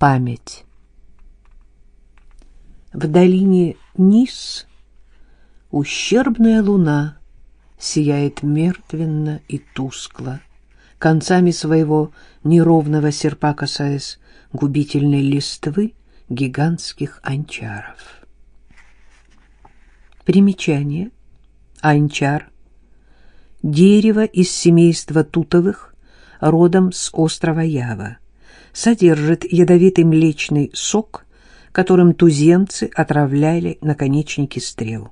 Память. В долине Низ ущербная луна сияет мертвенно и тускло, концами своего неровного серпа касаясь губительной листвы гигантских анчаров. Примечание. Анчар. Дерево из семейства тутовых, родом с острова Ява. Содержит ядовитый млечный сок, которым туземцы отравляли наконечники стрел.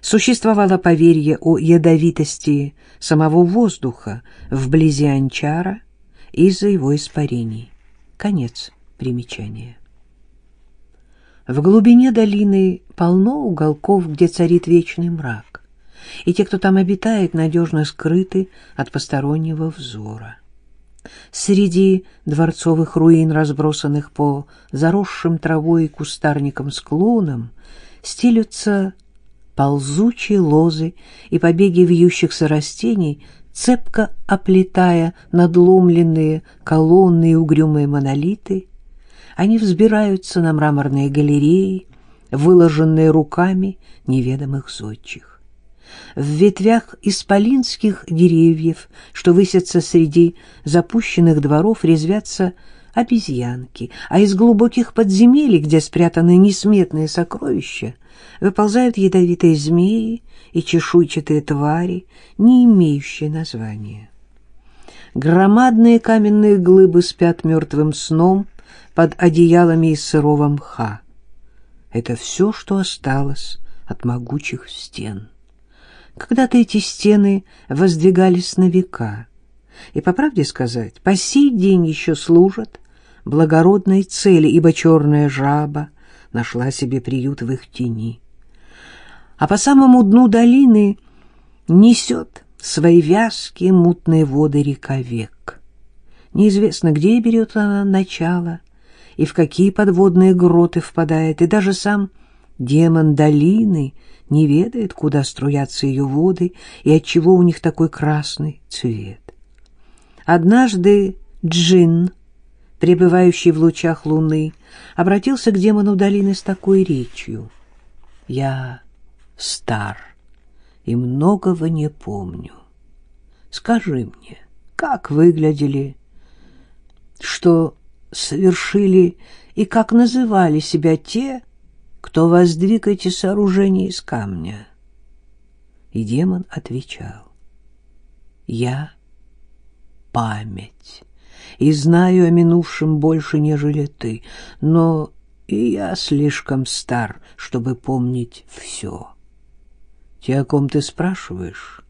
Существовало поверье о ядовитости самого воздуха вблизи Анчара из-за его испарений. Конец примечания. В глубине долины полно уголков, где царит вечный мрак, и те, кто там обитает, надежно скрыты от постороннего взора. Среди дворцовых руин, разбросанных по заросшим травой и кустарникам склонам, стелются ползучие лозы и побеги вьющихся растений, цепко оплетая надломленные колонны и угрюмые монолиты. Они взбираются на мраморные галереи, выложенные руками неведомых зодчих. В ветвях исполинских деревьев, что высятся среди запущенных дворов, резвятся обезьянки, а из глубоких подземелий, где спрятаны несметные сокровища, выползают ядовитые змеи и чешуйчатые твари, не имеющие названия. Громадные каменные глыбы спят мертвым сном под одеялами из сырого мха. Это все, что осталось от могучих стен. Когда-то эти стены воздвигались на века, и, по правде сказать, по сей день еще служат благородной цели, ибо черная жаба нашла себе приют в их тени. А по самому дну долины несет свои вязкие мутные воды река Век. Неизвестно, где берет она начало и в какие подводные гроты впадает, и даже сам демон долины не ведает, куда струятся ее воды и отчего у них такой красный цвет. Однажды Джин пребывающий в лучах луны, обратился к демону долины с такой речью. «Я стар и многого не помню. Скажи мне, как выглядели, что совершили и как называли себя те, кто воздвиг эти сооружения из камня?» И демон отвечал, «Я — память» и знаю о минувшем больше, нежели ты, но и я слишком стар, чтобы помнить все. Те, о ком ты спрашиваешь,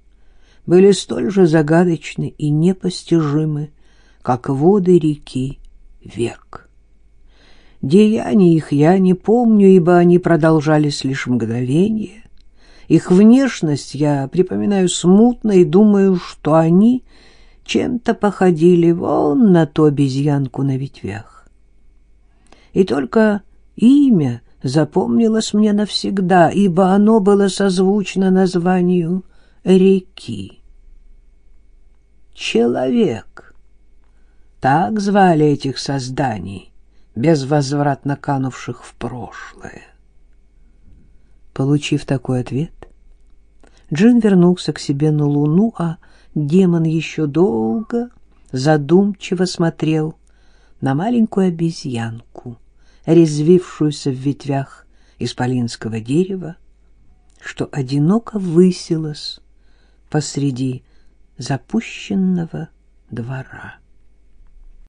были столь же загадочны и непостижимы, как воды реки век. Деяний их я не помню, ибо они продолжались лишь мгновение. Их внешность я припоминаю смутно и думаю, что они — чем-то походили вон на ту обезьянку на ветвях. И только имя запомнилось мне навсегда, ибо оно было созвучно названию реки. Человек. Так звали этих созданий, безвозвратно канувших в прошлое. Получив такой ответ, Джин вернулся к себе на Луну, а демон еще долго задумчиво смотрел на маленькую обезьянку, резвившуюся в ветвях исполинского дерева, что одиноко высилась посреди запущенного двора.